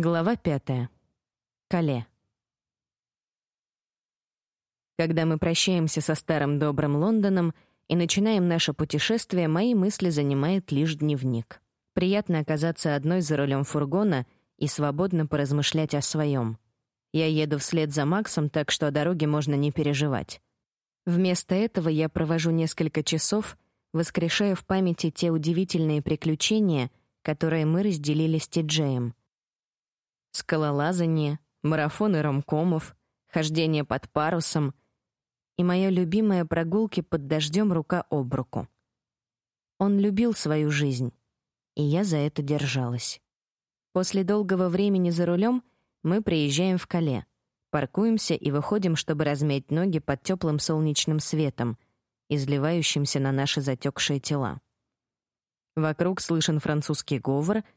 Глава пятая. Кале. Когда мы прощаемся со старым добрым Лондоном и начинаем наше путешествие, мои мысли занимает лишь дневник. Приятно оказаться одной за рулем фургона и свободно поразмышлять о своем. Я еду вслед за Максом, так что о дороге можно не переживать. Вместо этого я провожу несколько часов, воскрешая в памяти те удивительные приключения, которые мы разделили с Тиджеем — скалолазание, марафоны ромкомов, хождение под парусом и моя любимая прогулки под дождем рука об руку. Он любил свою жизнь, и я за это держалась. После долгого времени за рулем мы приезжаем в Кале, паркуемся и выходим, чтобы размять ноги под теплым солнечным светом, изливающимся на наши затекшие тела. Вокруг слышен французский говор —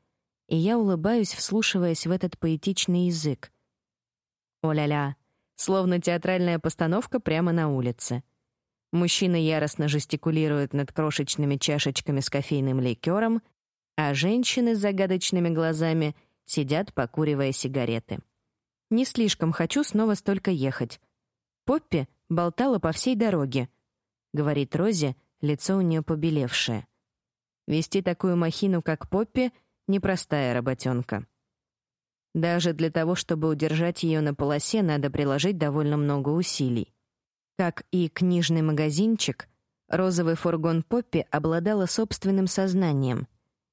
и я улыбаюсь, вслушиваясь в этот поэтичный язык. О-ля-ля, словно театральная постановка прямо на улице. Мужчины яростно жестикулируют над крошечными чашечками с кофейным ликером, а женщины с загадочными глазами сидят, покуривая сигареты. Не слишком хочу снова столько ехать. Поппи болтала по всей дороге, говорит Рози, лицо у нее побелевшее. Вести такую махину, как Поппи, непростая работенка. Даже для того, чтобы удержать ее на полосе, надо приложить довольно много усилий. Как и книжный магазинчик, розовый фургон Поппи обладала собственным сознанием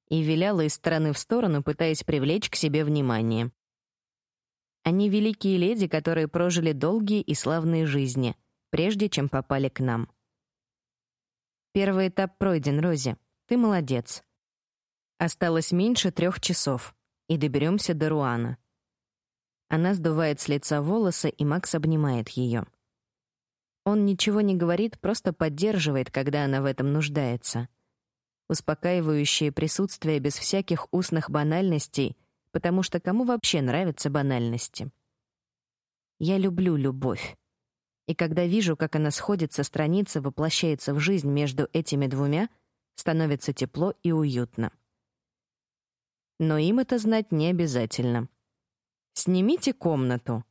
и виляла из стороны в сторону, пытаясь привлечь к себе внимание. Они великие леди, которые прожили долгие и славные жизни, прежде чем попали к нам. Первый этап пройден, Рози. Ты молодец. Осталось меньше трех часов, и доберемся до Руана. Она сдувает с лица волосы, и Макс обнимает ее. Он ничего не говорит, просто поддерживает, когда она в этом нуждается. Успокаивающее присутствие без всяких устных банальностей, потому что кому вообще нравятся банальности? Я люблю любовь. И когда вижу, как она сходит со страницы, воплощается в жизнь между этими двумя, становится тепло и уютно но им это знать не обязательно. Снимите комнату.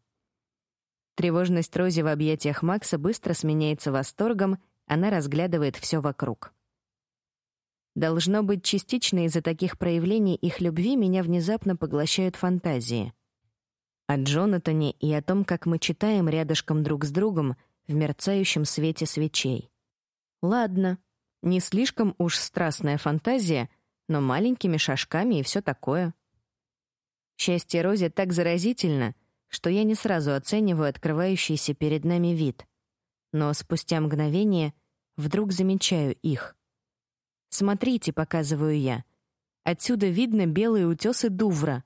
Тревожность Рози в объятиях Макса быстро сменяется восторгом, она разглядывает все вокруг. Должно быть, частично из-за таких проявлений их любви меня внезапно поглощают фантазии. О Джонатане и о том, как мы читаем рядышком друг с другом в мерцающем свете свечей. Ладно, не слишком уж страстная фантазия — но маленькими шажками и все такое. Счастье Рози так заразительно, что я не сразу оцениваю открывающийся перед нами вид. Но спустя мгновение вдруг замечаю их. «Смотрите», — показываю я. «Отсюда видно белые утесы Дувра».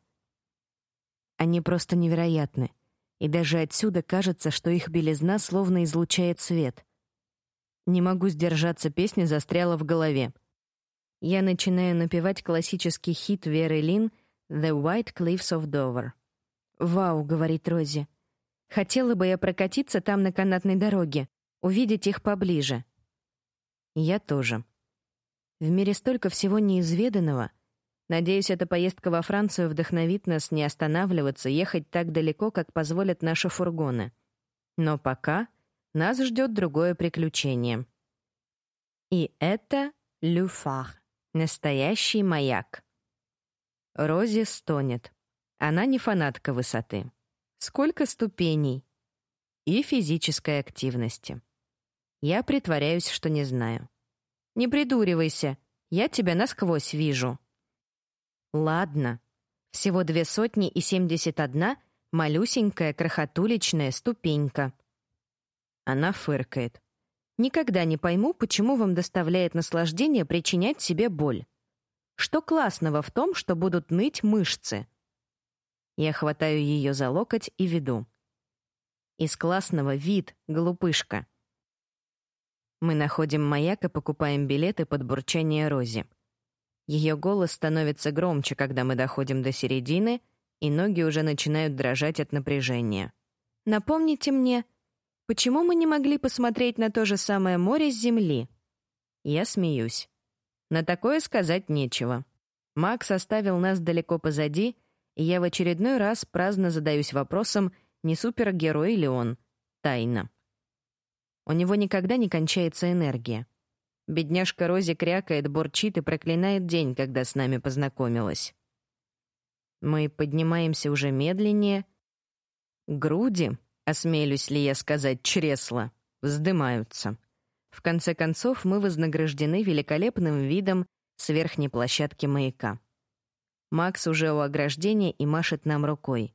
Они просто невероятны, и даже отсюда кажется, что их белизна словно излучает свет. Не могу сдержаться, песня застряла в голове. Я начинаю напевать классический хит Веры Лин «The White Cliffs of Dover». «Вау», — говорит Рози. «Хотела бы я прокатиться там на канатной дороге, увидеть их поближе». Я тоже. В мире столько всего неизведанного. Надеюсь, эта поездка во Францию вдохновит нас не останавливаться, ехать так далеко, как позволят наши фургоны. Но пока нас ждет другое приключение. И это Люфар. Настоящий маяк. Рози стонет. Она не фанатка высоты. Сколько ступеней? И физической активности. Я притворяюсь, что не знаю. Не придуривайся, я тебя насквозь вижу. Ладно. Всего две сотни и семьдесят одна малюсенькая крохотуличная ступенька. Она фыркает. Никогда не пойму, почему вам доставляет наслаждение причинять себе боль. Что классного в том, что будут ныть мышцы? Я хватаю ее за локоть и веду. Из классного вид, глупышка. Мы находим маяк и покупаем билеты под бурчание Рози. Ее голос становится громче, когда мы доходим до середины, и ноги уже начинают дрожать от напряжения. Напомните мне, Почему мы не могли посмотреть на то же самое море с земли? Я смеюсь. На такое сказать нечего. Макс оставил нас далеко позади, и я в очередной раз праздно задаюсь вопросом, не супергерой ли он. Тайна. У него никогда не кончается энергия. Бедняжка Рози крякает, бурчит и проклинает день, когда с нами познакомилась. Мы поднимаемся уже медленнее. Груди, осмелюсь ли я сказать, чресла, вздымаются. В конце концов, мы вознаграждены великолепным видом с верхней площадки маяка. Макс уже у ограждения и машет нам рукой.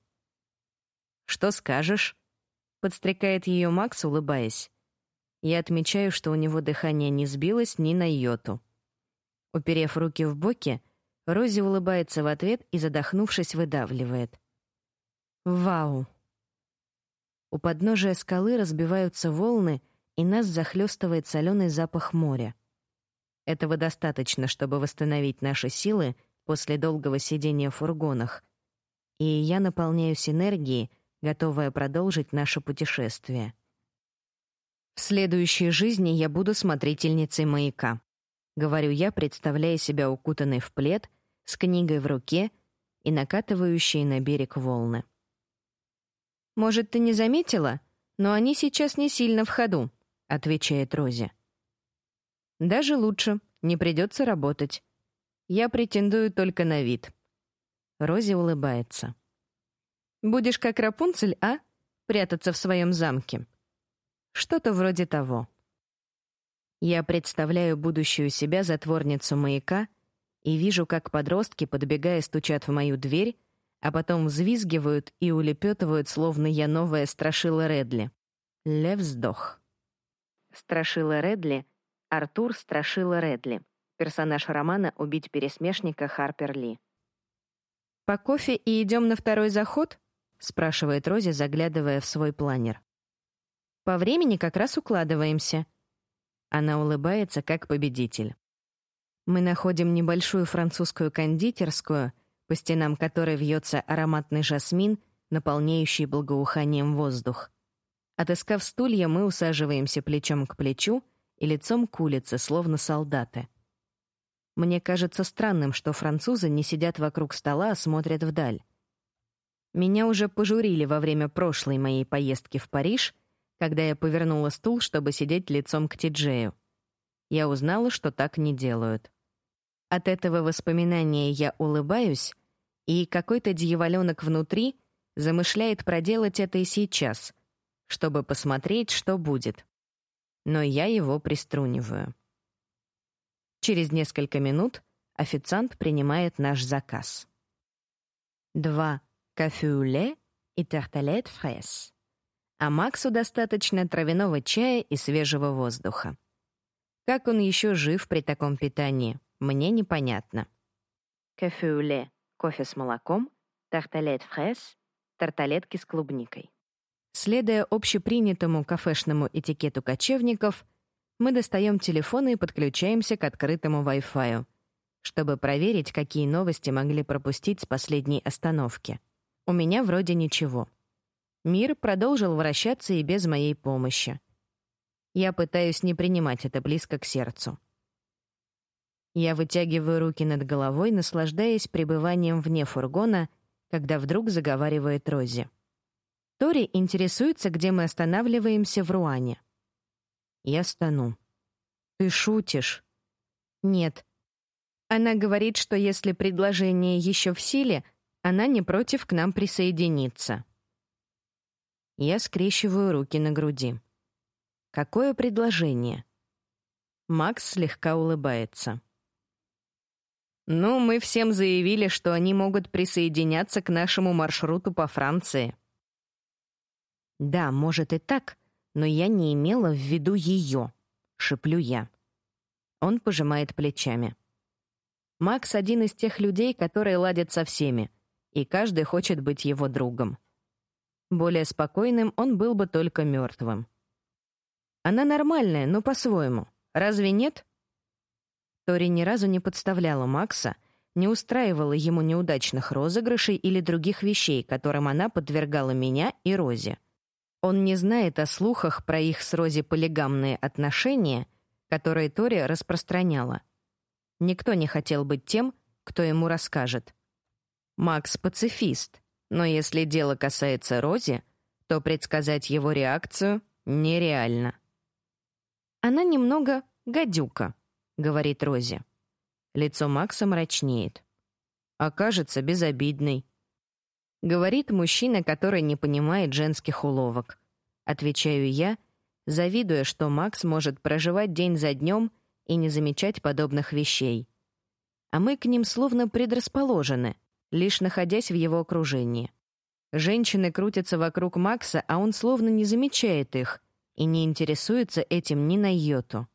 «Что скажешь?» — подстрекает ее Макс, улыбаясь. Я отмечаю, что у него дыхание не сбилось ни на йоту. Уперев руки в боки, Рози улыбается в ответ и, задохнувшись, выдавливает. «Вау!» У подножия скалы разбиваются волны, и нас захлестывает соленый запах моря. Этого достаточно, чтобы восстановить наши силы после долгого сидения в фургонах, и я наполняюсь энергией, готовая продолжить наше путешествие. В следующей жизни я буду смотрительницей маяка, говорю я, представляя себя укутанной в плед, с книгой в руке и накатывающей на берег волны. Может, ты не заметила, но они сейчас не сильно в ходу, отвечает Рози. Даже лучше, не придется работать. Я претендую только на вид. Рози улыбается. Будешь как Рапунцель, а? Прятаться в своем замке. Что-то вроде того. Я представляю будущую себя затворницу маяка и вижу, как подростки, подбегая, стучат в мою дверь, а потом взвизгивают и улепетывают, словно я новая страшила Редли. Лев сдох. Страшила Редли — Артур Страшила Редли, персонаж романа «Убить пересмешника» Харпер Ли. «По кофе и идем на второй заход?» — спрашивает Рози, заглядывая в свой планер. «По времени как раз укладываемся». Она улыбается, как победитель. Мы находим небольшую французскую кондитерскую, по стенам которой вьется ароматный жасмин, наполняющий благоуханием воздух. Отыскав стулья, мы усаживаемся плечом к плечу и лицом к улице, словно солдаты. Мне кажется странным, что французы не сидят вокруг стола, а смотрят вдаль. Меня уже пожурили во время прошлой моей поездки в Париж, когда я повернула стул, чтобы сидеть лицом к Тиджею. Я узнала, что так не делают. От этого воспоминания я улыбаюсь, и какой-то дьяволёнок внутри замышляет проделать это и сейчас, чтобы посмотреть, что будет. Но я его приструниваю. Через несколько минут официант принимает наш заказ. Два кафе и тарталет фрес. А Максу достаточно травяного чая и свежего воздуха. Как он еще жив при таком питании? мне непонятно. Кафе кофе с молоком, тарталет фрес, тарталетки с клубникой. Следуя общепринятому кафешному этикету кочевников, мы достаем телефоны и подключаемся к открытому Wi-Fi, чтобы проверить, какие новости могли пропустить с последней остановки. У меня вроде ничего. Мир продолжил вращаться и без моей помощи. Я пытаюсь не принимать это близко к сердцу. Я вытягиваю руки над головой, наслаждаясь пребыванием вне фургона, когда вдруг заговаривает Рози. Тори интересуется, где мы останавливаемся в Руане. Я стану. Ты шутишь? Нет. Она говорит, что если предложение еще в силе, она не против к нам присоединиться. Я скрещиваю руки на груди. Какое предложение? Макс слегка улыбается. Ну, мы всем заявили, что они могут присоединяться к нашему маршруту по Франции. Да, может и так, но я не имела в виду ее, шеплю я. Он пожимает плечами. Макс один из тех людей, которые ладят со всеми, и каждый хочет быть его другом. Более спокойным он был бы только мертвым. Она нормальная, но по-своему. Разве нет? Тори ни разу не подставляла Макса, не устраивала ему неудачных розыгрышей или других вещей, которым она подвергала меня и Рози. Он не знает о слухах про их с Рози полигамные отношения, которые Тори распространяла. Никто не хотел быть тем, кто ему расскажет. Макс пацифист, но если дело касается Рози, то предсказать его реакцию нереально. Она немного гадюка, говорит Рози. Лицо Макса мрачнеет. Окажется безобидной. Говорит мужчина, который не понимает женских уловок. Отвечаю я, завидуя, что Макс может проживать день за днем и не замечать подобных вещей. А мы к ним словно предрасположены, лишь находясь в его окружении. Женщины крутятся вокруг Макса, а он словно не замечает их и не интересуется этим ни на йоту.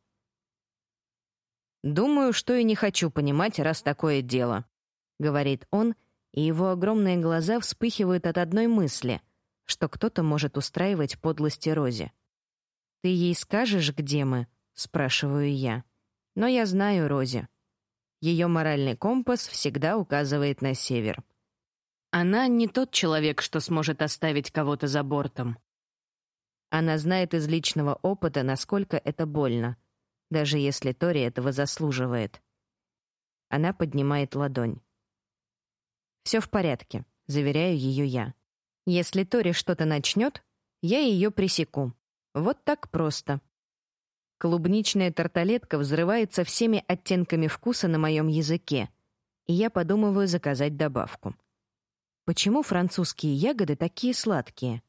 «Думаю, что и не хочу понимать, раз такое дело», — говорит он, и его огромные глаза вспыхивают от одной мысли, что кто-то может устраивать подлости Розе. «Ты ей скажешь, где мы?» — спрашиваю я. Но я знаю Рози. Ее моральный компас всегда указывает на север. Она не тот человек, что сможет оставить кого-то за бортом. Она знает из личного опыта, насколько это больно — даже если Тори этого заслуживает. Она поднимает ладонь. «Все в порядке», — заверяю ее я. «Если Тори что-то начнет, я ее пресеку. Вот так просто». Клубничная тарталетка взрывается всеми оттенками вкуса на моем языке, и я подумываю заказать добавку. Почему французские ягоды такие сладкие?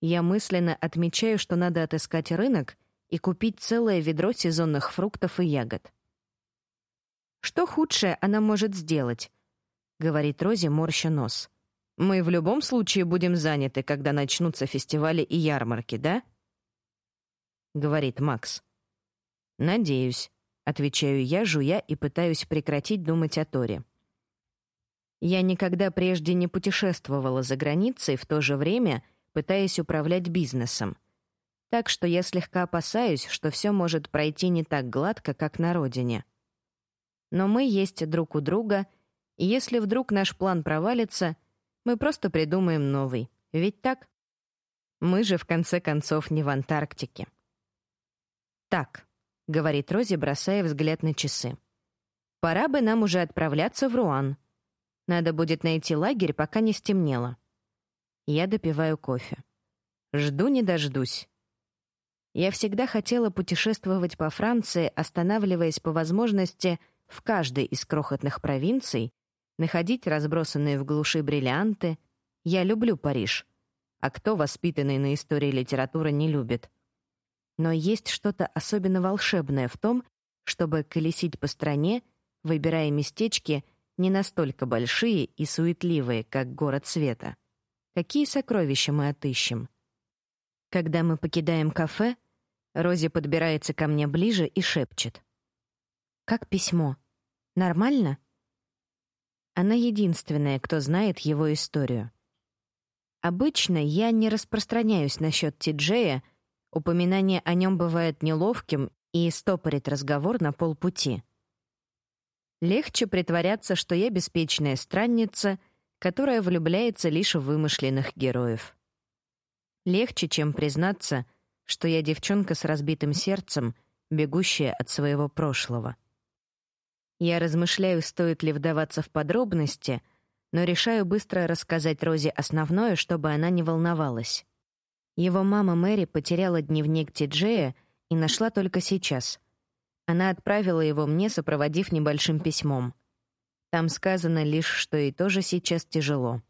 Я мысленно отмечаю, что надо отыскать рынок и купить целое ведро сезонных фруктов и ягод. «Что худшее она может сделать?» — говорит Рози, морща нос. «Мы в любом случае будем заняты, когда начнутся фестивали и ярмарки, да?» — говорит Макс. «Надеюсь», — отвечаю я, жуя и пытаюсь прекратить думать о Торе. Я никогда прежде не путешествовала за границей, в то же время пытаясь управлять бизнесом — так что я слегка опасаюсь, что все может пройти не так гладко, как на родине. Но мы есть друг у друга, и если вдруг наш план провалится, мы просто придумаем новый. Ведь так? Мы же, в конце концов, не в Антарктике. «Так», — говорит Рози, бросая взгляд на часы. «Пора бы нам уже отправляться в Руан. Надо будет найти лагерь, пока не стемнело». Я допиваю кофе. Жду не дождусь. Я всегда хотела путешествовать по Франции, останавливаясь по возможности в каждой из крохотных провинций, находить разбросанные в глуши бриллианты. Я люблю Париж. А кто, воспитанный на истории литературы, не любит? Но есть что-то особенно волшебное в том, чтобы колесить по стране, выбирая местечки не настолько большие и суетливые, как город света. Какие сокровища мы отыщем? Когда мы покидаем кафе, Рози подбирается ко мне ближе и шепчет. «Как письмо? Нормально?» Она единственная, кто знает его историю. Обычно я не распространяюсь насчет Ти-Джея, упоминание о нем бывает неловким и стопорит разговор на полпути. Легче притворяться, что я беспечная странница, которая влюбляется лишь в вымышленных героев. Легче, чем признаться — что я девчонка с разбитым сердцем, бегущая от своего прошлого. Я размышляю, стоит ли вдаваться в подробности, но решаю быстро рассказать Розе основное, чтобы она не волновалась. Его мама Мэри потеряла дневник Ти-Джея и нашла только сейчас. Она отправила его мне, сопроводив небольшим письмом. Там сказано лишь, что и тоже сейчас тяжело.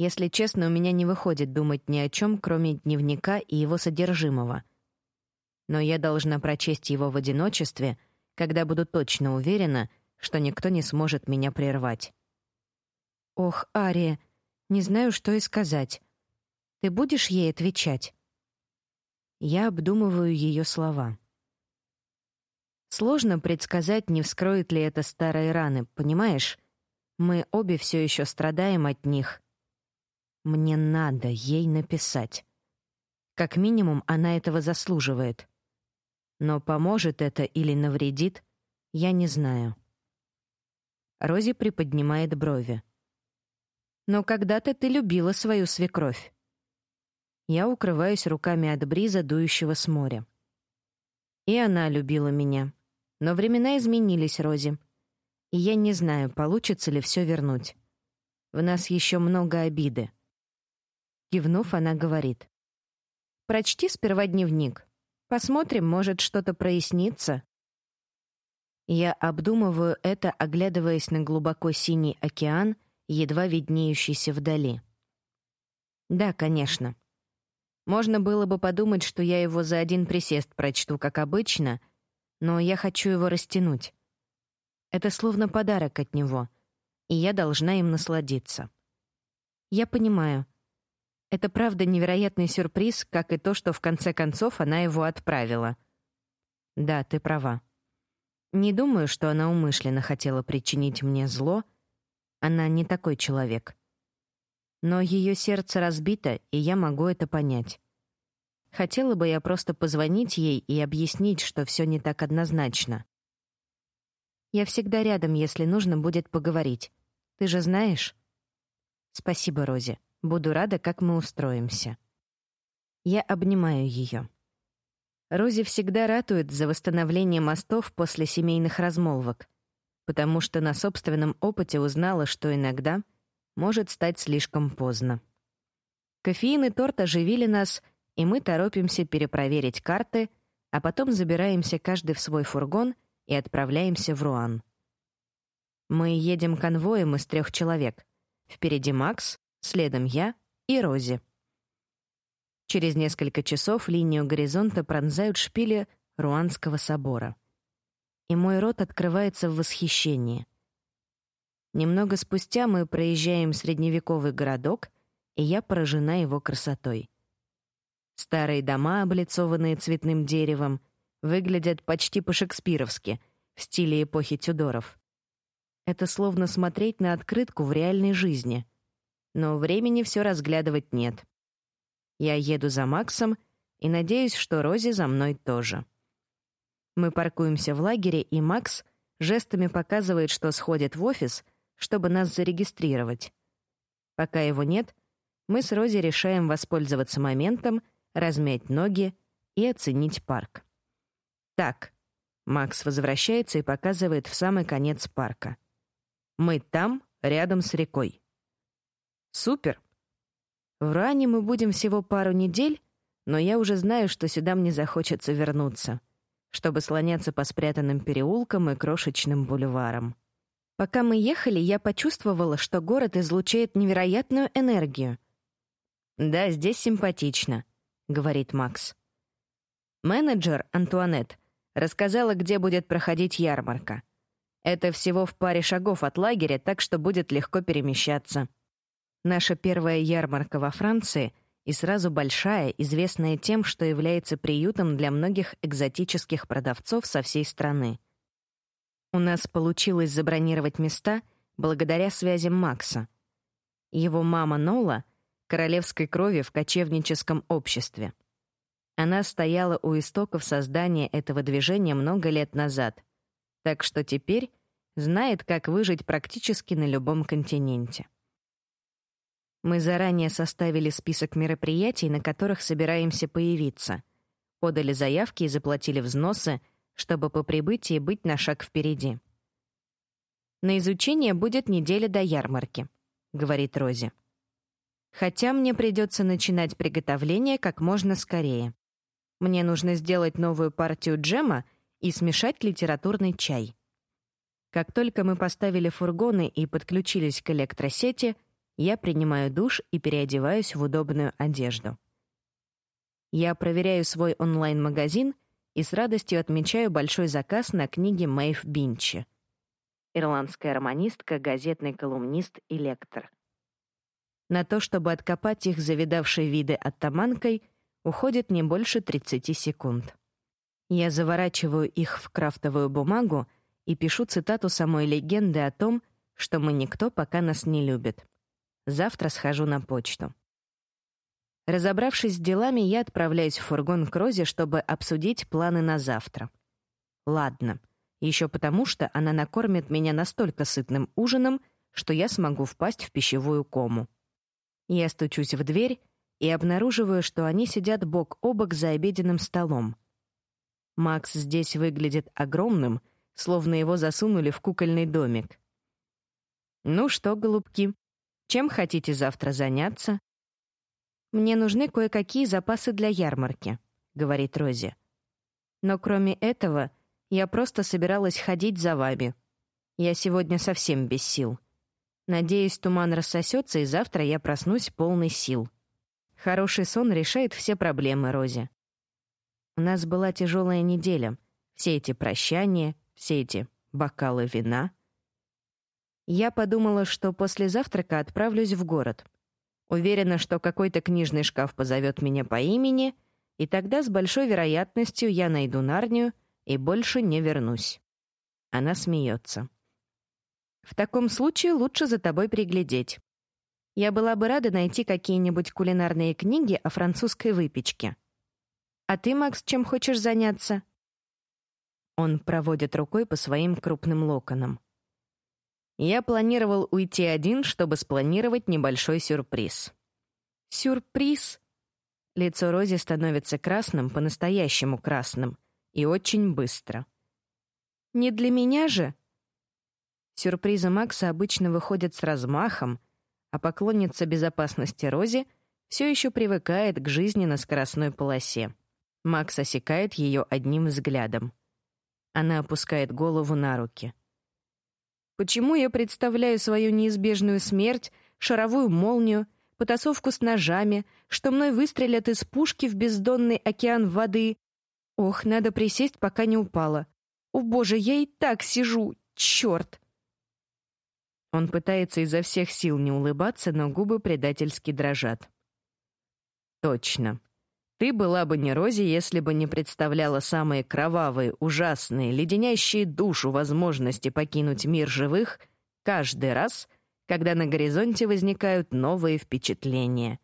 Если честно, у меня не выходит думать ни о чем, кроме дневника и его содержимого. Но я должна прочесть его в одиночестве, когда буду точно уверена, что никто не сможет меня прервать. Ох, Ария, не знаю, что и сказать. Ты будешь ей отвечать? Я обдумываю ее слова. Сложно предсказать, не вскроет ли это старые раны, понимаешь? Мы обе все еще страдаем от них. Мне надо ей написать. Как минимум, она этого заслуживает. Но поможет это или навредит, я не знаю. Рози приподнимает брови. Но когда-то ты любила свою свекровь. Я укрываюсь руками от бриза, дующего с моря. И она любила меня. Но времена изменились, Рози. И я не знаю, получится ли все вернуть. В нас еще много обиды. Кивнув, она говорит. «Прочти сперва дневник. Посмотрим, может, что-то прояснится». Я обдумываю это, оглядываясь на глубоко синий океан, едва виднеющийся вдали. Да, конечно. Можно было бы подумать, что я его за один присест прочту, как обычно, но я хочу его растянуть. Это словно подарок от него, и я должна им насладиться. Я понимаю. Это правда невероятный сюрприз, как и то, что в конце концов она его отправила. Да, ты права. Не думаю, что она умышленно хотела причинить мне зло. Она не такой человек. Но ее сердце разбито, и я могу это понять. Хотела бы я просто позвонить ей и объяснить, что все не так однозначно. Я всегда рядом, если нужно будет поговорить. Ты же знаешь? Спасибо, Рози. Буду рада, как мы устроимся. Я обнимаю ее. Рози всегда ратует за восстановление мостов после семейных размолвок, потому что на собственном опыте узнала, что иногда может стать слишком поздно. Кофеин и торт оживили нас, и мы торопимся перепроверить карты, а потом забираемся каждый в свой фургон и отправляемся в Руан. Мы едем конвоем из трех человек. Впереди Макс, следом я и Рози. Через несколько часов линию горизонта пронзают шпили Руанского собора. И мой рот открывается в восхищении. Немного спустя мы проезжаем средневековый городок, и я поражена его красотой. Старые дома, облицованные цветным деревом, выглядят почти по-шекспировски, в стиле эпохи Тюдоров. Это словно смотреть на открытку в реальной жизни. Но времени все разглядывать нет. Я еду за Максом и надеюсь, что Рози за мной тоже. Мы паркуемся в лагере, и Макс жестами показывает, что сходит в офис, чтобы нас зарегистрировать. Пока его нет, мы с Рози решаем воспользоваться моментом, размять ноги и оценить парк. Так, Макс возвращается и показывает в самый конец парка. Мы там, рядом с рекой. Супер! В Руане мы будем всего пару недель, но я уже знаю, что сюда мне захочется вернуться, чтобы слоняться по спрятанным переулкам и крошечным бульварам. Пока мы ехали, я почувствовала, что город излучает невероятную энергию. «Да, здесь симпатично», — говорит Макс. Менеджер, Антуанет, рассказала, где будет проходить ярмарка. Это всего в паре шагов от лагеря, так что будет легко перемещаться. Наша первая ярмарка во Франции и сразу большая, известная тем, что является приютом для многих экзотических продавцов со всей страны. У нас получилось забронировать места благодаря связям Макса. Его мама Нола — королевской крови в кочевническом обществе. Она стояла у истоков создания этого движения много лет назад, так что теперь знает, как выжить практически на любом континенте. Мы заранее составили список мероприятий, на которых собираемся появиться, подали заявки и заплатили взносы, чтобы по прибытии быть на шаг впереди. «На изучение будет неделя до ярмарки», — говорит Рози. «Хотя мне придется начинать приготовление как можно скорее. Мне нужно сделать новую партию джема и смешать литературный чай». Как только мы поставили фургоны и подключились к электросети — я принимаю душ и переодеваюсь в удобную одежду. Я проверяю свой онлайн-магазин и с радостью отмечаю большой заказ на книги Мэйв Бинчи. Ирландская романистка, газетный колумнист и лектор. На то, чтобы откопать их завидавшие виды оттаманкой, уходит не больше 30 секунд. Я заворачиваю их в крафтовую бумагу и пишу цитату самой легенды о том, что мы никто пока нас не любит. Завтра схожу на почту. Разобравшись с делами, я отправляюсь в фургон к Розе, чтобы обсудить планы на завтра. Ладно, еще потому, что она накормит меня настолько сытным ужином, что я смогу впасть в пищевую кому. Я стучусь в дверь и обнаруживаю, что они сидят бок о бок за обеденным столом. Макс здесь выглядит огромным, словно его засунули в кукольный домик. «Ну что, голубки, Чем хотите завтра заняться? Мне нужны кое-какие запасы для ярмарки, говорит Рози. Но кроме этого, я просто собиралась ходить за вами. Я сегодня совсем без сил. Надеюсь, туман рассосется, и завтра я проснусь полный сил. Хороший сон решает все проблемы, Рози. У нас была тяжелая неделя. Все эти прощания, все эти бокалы вина. Я подумала, что после завтрака отправлюсь в город. Уверена, что какой-то книжный шкаф позовет меня по имени, и тогда с большой вероятностью я найду Нарнию и больше не вернусь. Она смеется. В таком случае лучше за тобой приглядеть. Я была бы рада найти какие-нибудь кулинарные книги о французской выпечке. А ты, Макс, чем хочешь заняться? Он проводит рукой по своим крупным локонам. Я планировал уйти один, чтобы спланировать небольшой сюрприз. Сюрприз? Лицо Рози становится красным, по-настоящему красным, и очень быстро. Не для меня же? Сюрпризы Макса обычно выходят с размахом, а поклонница безопасности Рози все еще привыкает к жизни на скоростной полосе. Макс осекает ее одним взглядом. Она опускает голову на руки. Почему я представляю свою неизбежную смерть, шаровую молнию, потасовку с ножами, что мной выстрелят из пушки в бездонный океан воды? Ох, надо присесть, пока не упала. О, боже, я и так сижу. Черт! Он пытается изо всех сил не улыбаться, но губы предательски дрожат. Точно. Ты была бы не Рози, если бы не представляла самые кровавые, ужасные, леденящие душу возможности покинуть мир живых каждый раз, когда на горизонте возникают новые впечатления.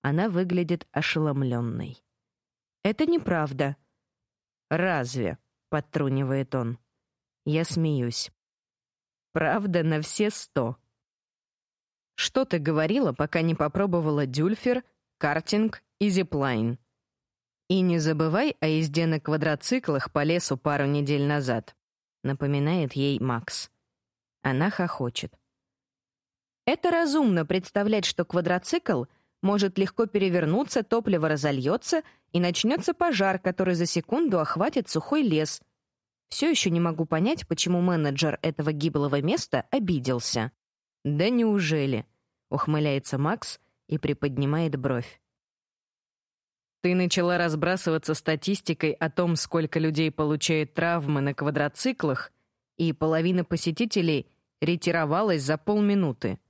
Она выглядит ошеломленной. «Это неправда». «Разве?» — подтрунивает он. Я смеюсь. «Правда на все сто». «Что ты говорила, пока не попробовала дюльфер, картинг и зиплайн. И не забывай о езде на квадроциклах по лесу пару недель назад, напоминает ей Макс. Она хохочет. Это разумно представлять, что квадроцикл может легко перевернуться, топливо разольется и начнется пожар, который за секунду охватит сухой лес. Все еще не могу понять, почему менеджер этого гиблого места обиделся. Да неужели? ухмыляется Макс и приподнимает бровь. Ты начала разбрасываться статистикой о том, сколько людей получает травмы на квадроциклах, и половина посетителей ретировалась за полминуты.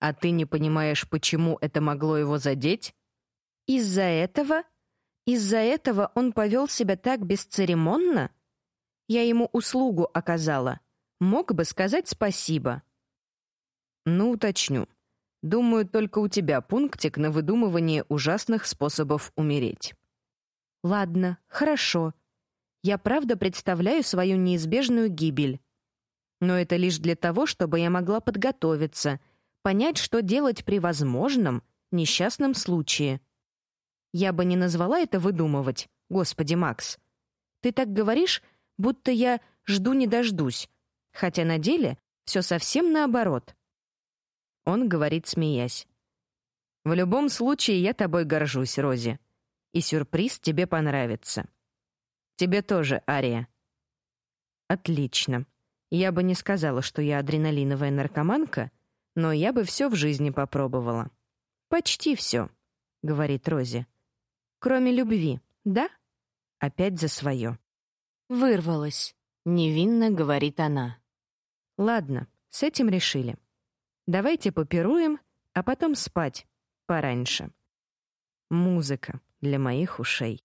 А ты не понимаешь, почему это могло его задеть? Из-за этого? Из-за этого он повел себя так бесцеремонно? Я ему услугу оказала. Мог бы сказать спасибо. Ну, уточню. Думаю, только у тебя пунктик на выдумывание ужасных способов умереть. Ладно, хорошо. Я правда представляю свою неизбежную гибель. Но это лишь для того, чтобы я могла подготовиться, понять, что делать при возможном несчастном случае. Я бы не назвала это выдумывать. Господи, Макс. Ты так говоришь, будто я жду не дождусь, хотя на деле все совсем наоборот. Он говорит, смеясь. В любом случае я тобой горжусь, Рози. И сюрприз тебе понравится. Тебе тоже, Ария. Отлично. Я бы не сказала, что я адреналиновая наркоманка, но я бы все в жизни попробовала. Почти все, говорит Рози. Кроме любви, да? Опять за свое. Вырвалась, невинно говорит она. Ладно, с этим решили. Давайте попируем, а потом спать пораньше. Музыка для моих ушей.